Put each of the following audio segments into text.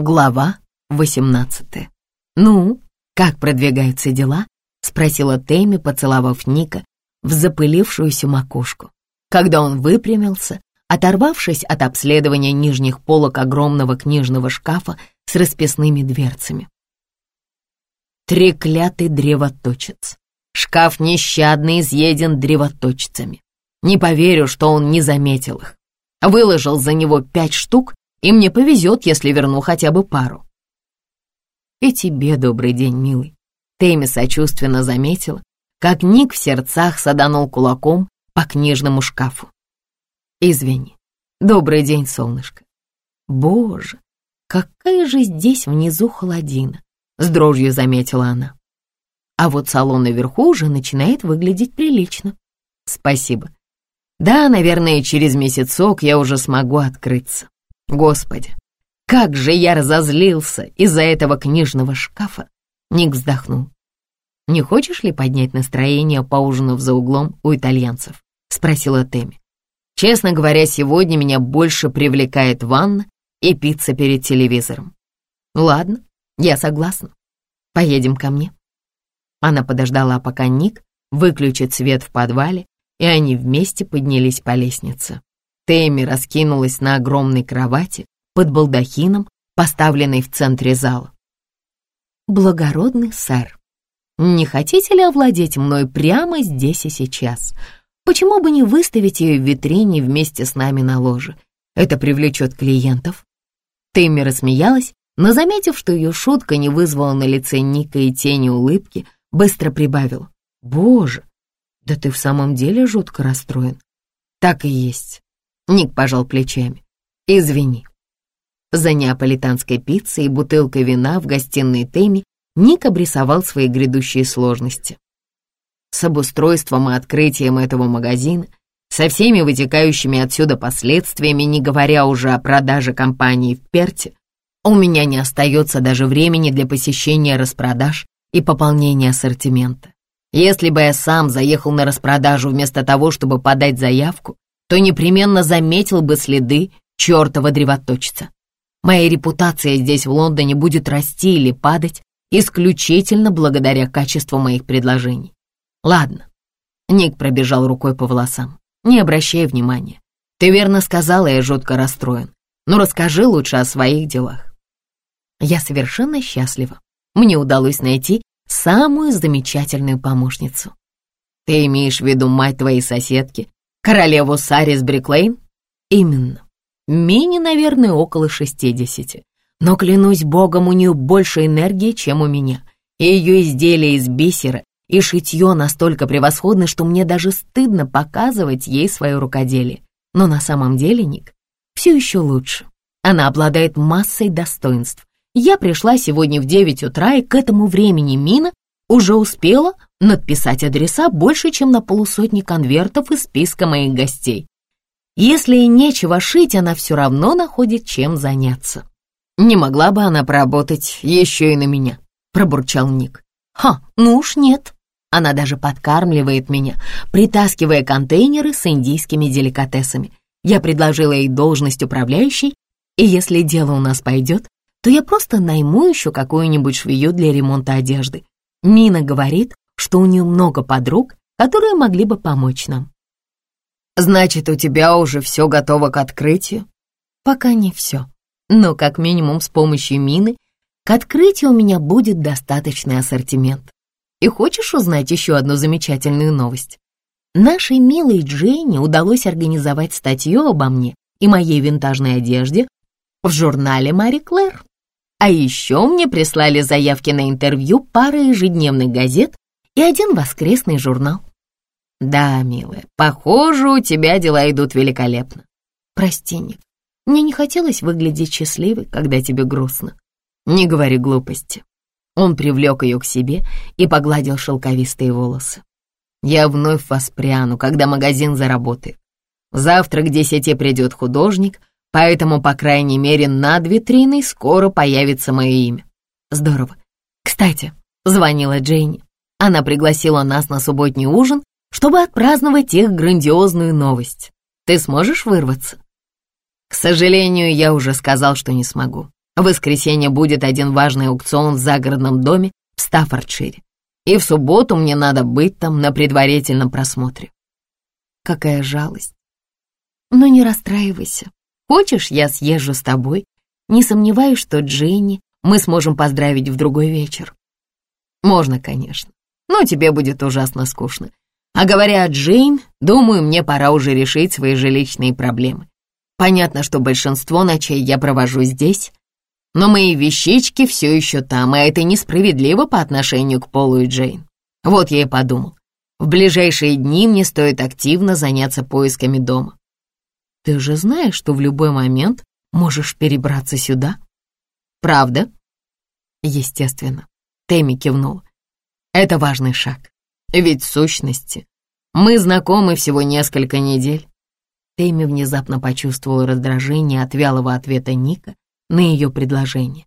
Глава 18 «Ну, как продвигаются дела?» — спросила Тэмми, поцеловав Ника в запылившуюся макушку. Когда он выпрямился, оторвавшись от обследования нижних полок огромного книжного шкафа с расписными дверцами. Треклятый древоточец. Шкаф нещадно изъеден древоточцами. Не поверю, что он не заметил их. Выложил за него пять штук и мне повезет, если верну хотя бы пару. И тебе добрый день, милый. Тэмми сочувственно заметила, как Ник в сердцах саданул кулаком по книжному шкафу. Извини. Добрый день, солнышко. Боже, какая же здесь внизу холодина, с дрожью заметила она. А вот салон наверху уже начинает выглядеть прилично. Спасибо. Да, наверное, через месяцок я уже смогу открыться. Господи, как же я разозлился из-за этого книжного шкафа!» Ник вздохнул. «Не хочешь ли поднять настроение, поужинав за углом у итальянцев?» — спросила Тэмми. «Честно говоря, сегодня меня больше привлекает ванна и пицца перед телевизором». «Ладно, я согласна. Поедем ко мне». Она подождала, пока Ник выключит свет в подвале, и они вместе поднялись по лестнице. Тэмми раскинулась на огромной кровати под балдахином, поставленной в центре зала. «Благородный сэр, не хотите ли овладеть мной прямо здесь и сейчас? Почему бы не выставить ее в витрине вместе с нами на ложе? Это привлечет клиентов». Тэмми рассмеялась, но, заметив, что ее шутка не вызвала на лице Ника и тени улыбки, быстро прибавила. «Боже, да ты в самом деле жутко расстроен». «Так и есть. Ник пожал плечами. «Извини». За неаполитанской пиццей и бутылкой вина в гостиной Тэмми Ник обрисовал свои грядущие сложности. С обустройством и открытием этого магазина, со всеми вытекающими отсюда последствиями, не говоря уже о продаже компании в Перте, у меня не остается даже времени для посещения распродаж и пополнения ассортимента. Если бы я сам заехал на распродажу вместо того, чтобы подать заявку, то непременно заметил бы следы чертова древоточца. Моя репутация здесь, в Лондоне, будет расти или падать исключительно благодаря качеству моих предложений. Ладно. Ник пробежал рукой по волосам. Не обращай внимания. Ты верно сказала, я жутко расстроен. Но ну, расскажи лучше о своих делах. Я совершенно счастлива. Мне удалось найти самую замечательную помощницу. Ты имеешь в виду мать твоей соседки, Королеву Сарис Бриклейн? Именно. Мини, наверное, около шестидесяти. Но, клянусь богом, у нее больше энергии, чем у меня. И ее изделия из бисера и шитье настолько превосходны, что мне даже стыдно показывать ей свое рукоделие. Но на самом деле, Ник, все еще лучше. Она обладает массой достоинств. Я пришла сегодня в девять утра, и к этому времени Мина уже успела надписать адреса больше, чем на полусотни конвертов из списка моих гостей. Если и нечего шить, она все равно находит чем заняться. Не могла бы она поработать еще и на меня, пробурчал Ник. Ха, ну уж нет. Она даже подкармливает меня, притаскивая контейнеры с индийскими деликатесами. Я предложила ей должность управляющей, и если дело у нас пойдет, то я просто найму еще какую-нибудь швею для ремонта одежды. Мина говорит, что у нее много подруг, которые могли бы помочь нам. Значит, у тебя уже все готово к открытию? Пока не все. Но как минимум с помощью Мины к открытию у меня будет достаточный ассортимент. И хочешь узнать еще одну замечательную новость? Нашей милой Дженни удалось организовать статью обо мне и моей винтажной одежде в журнале «Мари Клэр». А еще мне прислали заявки на интервью пара ежедневных газет и один воскресный журнал. Да, милая, похоже, у тебя дела идут великолепно. Прости, Ник, мне не хотелось выглядеть счастливой, когда тебе грустно. Не говори глупости. Он привлек ее к себе и погладил шелковистые волосы. Я вновь воспряну, когда магазин заработает. Завтра к десяти придет художник, поэтому, по крайней мере, над витриной скоро появится мое имя. Здорово. Кстати, звонила Джейни. Она пригласила нас на субботний ужин, чтобы отпраздновать их грандиозную новость. Ты сможешь вырваться? К сожалению, я уже сказал, что не смогу. В воскресенье будет один важный аукцион в загородном доме в Стаффордшире. И в субботу мне надо быть там на предварительном просмотре. Какая жалость. Но не расстраивайся. Хочешь, я съезжу с тобой? Не сомневаюсь, что Дженни мы сможем поздравить в другой вечер. Можно, конечно, но тебе будет ужасно скучно. А говоря о Джейн, думаю, мне пора уже решить свои жилищные проблемы. Понятно, что большинство ночей я провожу здесь, но мои вещички все еще там, и это несправедливо по отношению к Полу и Джейн. Вот я и подумал. В ближайшие дни мне стоит активно заняться поисками дома. Ты же знаешь, что в любой момент можешь перебраться сюда? Правда? Естественно. Тэмми кивнула. Это важный шаг. Ведь в сущности мы знакомы всего несколько недель. Тэмми внезапно почувствовала раздражение от вялого ответа Ника на ее предложение.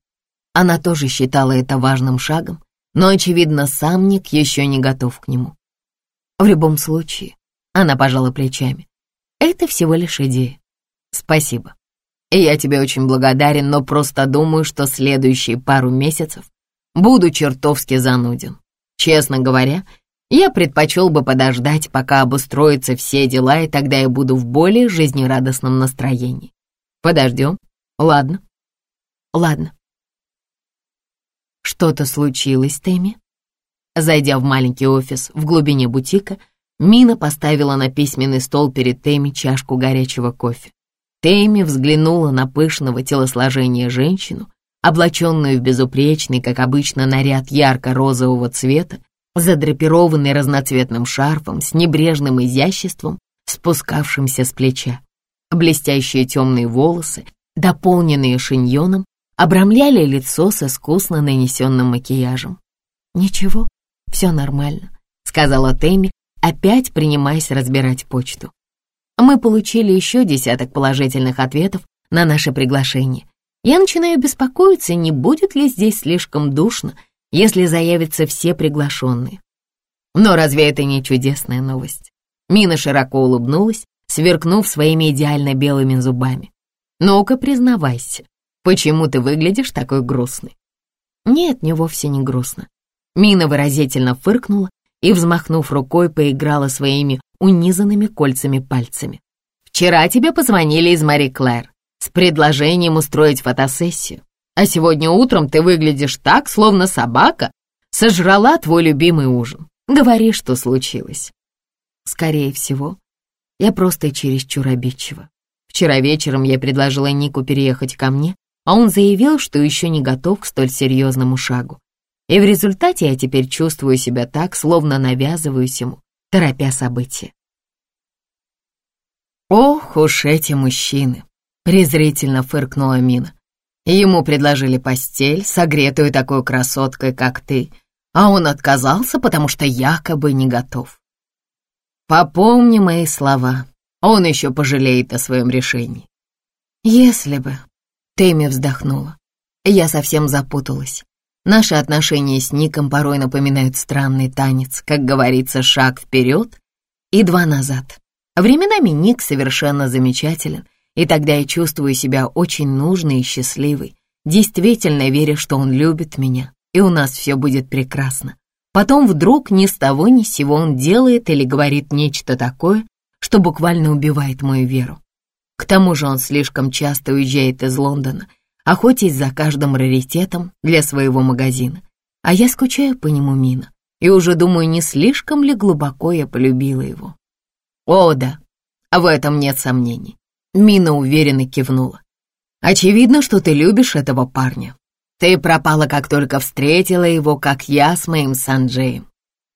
Она тоже считала это важным шагом, но, очевидно, сам Ник еще не готов к нему. В любом случае, она пожала плечами. Это всего лишь идея. Спасибо. Я тебе очень благодарен, но просто думаю, что следующие пару месяцев буду чертовски зануден. Честно говоря, я предпочел бы подождать, пока обустроятся все дела, и тогда я буду в более жизнерадостном настроении. Подождем? Ладно. Ладно. Что-то случилось, Тэмми? Зайдя в маленький офис в глубине бутика, Мина поставила на письменный стол перед Тэмми чашку горячего кофе. Тэмми взглянула на пышного телосложения женщину, облаченную в безупречный, как обычно, наряд ярко-розового цвета, задрапированный разноцветным шарфом с небрежным изяществом, спускавшимся с плеча. Блестящие темные волосы, дополненные шиньоном, обрамляли лицо с искусно нанесенным макияжем. «Ничего, все нормально», — сказала Тэмми, опять принимаясь разбирать почту. Мы получили еще десяток положительных ответов на наше приглашение. Я начинаю беспокоиться, не будет ли здесь слишком душно, если заявятся все приглашенные. Но разве это не чудесная новость? Мина широко улыбнулась, сверкнув своими идеально белыми зубами. «Ну-ка, признавайся, почему ты выглядишь такой грустный?» «Нет, мне вовсе не грустно». Мина выразительно фыркнула и, взмахнув рукой, поиграла своими унизанными кольцами пальцами. «Вчера тебе позвонили из Мари Клэр с предложением устроить фотосессию. А сегодня утром ты выглядишь так, словно собака сожрала твой любимый ужин. Говори, что случилось. Скорее всего, я просто чересчур обидчива. Вчера вечером я предложила Нику переехать ко мне, а он заявил, что еще не готов к столь серьезному шагу. И в результате я теперь чувствую себя так, словно навязываюсь ему, торопя события. Ох уж эти мужчины! Презрительно фыркнула Мина. Ему предложили постель, согретую такой красоткой, как ты, а он отказался, потому что якобы не готов. Попомни мои слова, он еще пожалеет о своем решении. Если бы... Тэмми вздохнула. Я совсем запуталась. Наши отношения с Ником порой напоминают странный танец, как говорится, шаг вперед и два назад. Временами Ник совершенно замечателен, и тогда я чувствую себя очень нужной и счастливой, действительно веря, что он любит меня, и у нас все будет прекрасно. Потом вдруг ни с того ни с сего он делает или говорит нечто такое, что буквально убивает мою веру. К тому же он слишком часто уезжает из Лондона, охотясь за каждым раритетом для своего магазина. А я скучаю по нему, Мина, и уже думаю, не слишком ли глубоко я полюбила его. О, да, в этом нет сомнений. Мина уверенно кивнула. «Очевидно, что ты любишь этого парня. Ты пропала, как только встретила его, как я с моим Санджеем.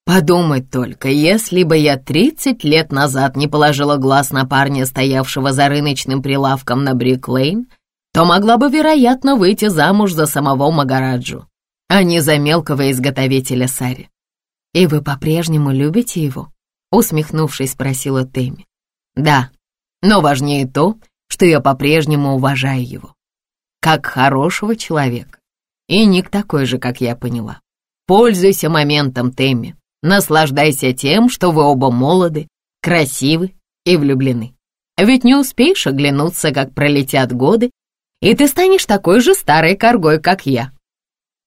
Подумать только, если бы я тридцать лет назад не положила глаз на парня, стоявшего за рыночным прилавком на Брик-Лейн, то могла бы, вероятно, выйти замуж за самого Магараджу, а не за мелкого изготовителя сари. «И вы по-прежнему любите его?» — усмехнувшись, спросила Тэмми. «Да, но важнее то, что я по-прежнему уважаю его. Как хорошего человека. И Ник такой же, как я поняла. Пользуйся моментом, Тэмми. Наслаждайся тем, что вы оба молоды, красивы и влюблены. Ведь не успеешь оглянуться, как пролетят годы, и ты станешь такой же старой коргой, как я.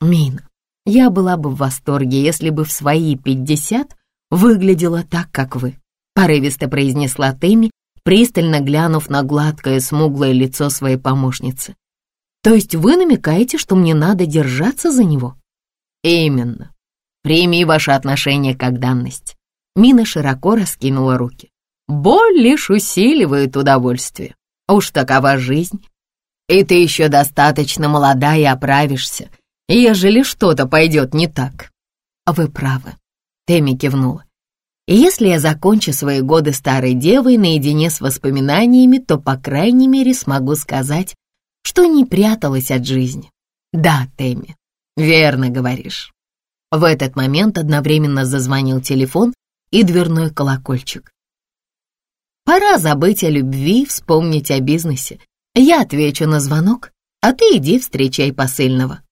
Мина, я была бы в восторге, если бы в свои пятьдесят выглядела так, как вы, порывисто произнесла Тэмми, пристально глянув на гладкое, смуглое лицо своей помощницы. То есть вы намекаете, что мне надо держаться за него? Именно. Прими ваше отношение как данность. Мина широко раскинула руки. Боль лишь усиливает удовольствие. Уж такова жизнь. И ты еще достаточно молода и оправишься, ежели что-то пойдет не так. Вы правы. Тэмми кивнула. Если я закончу свои годы старой девой наедине с воспоминаниями, то, по крайней мере, смогу сказать, что не пряталась от жизни. Да, Тэмми, верно говоришь. В этот момент одновременно зазвонил телефон и дверной колокольчик. Пора забыть о любви, вспомнить о бизнесе. Я отвечу на звонок, а ты иди встречай посыльного.